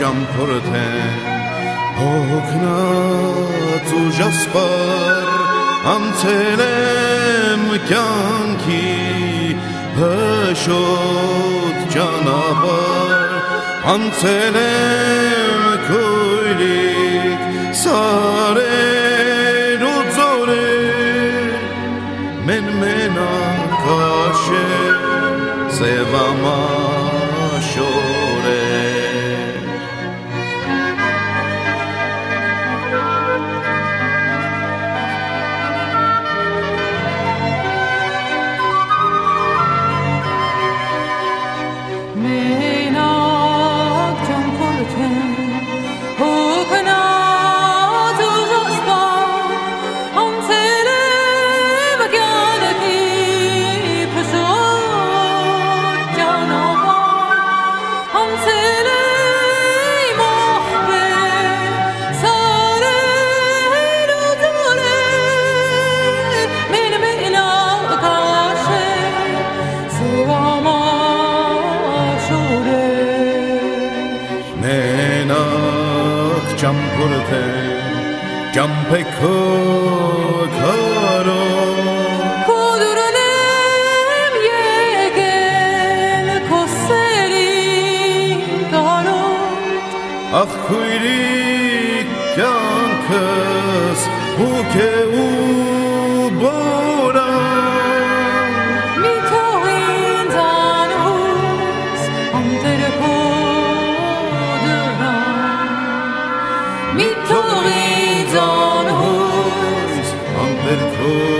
ճամփորդեն հոգնած ու ժասպար անցել եմ կյանքի հշոտ ճանապար անցել եմ քույրիկ սարեր ու ձորեր մեն մենակ աշեր սևամաշորեր چمپرته جمپه کارو کدرنم یگل کسری دارد اخ کویری کن کس او که او با Oh.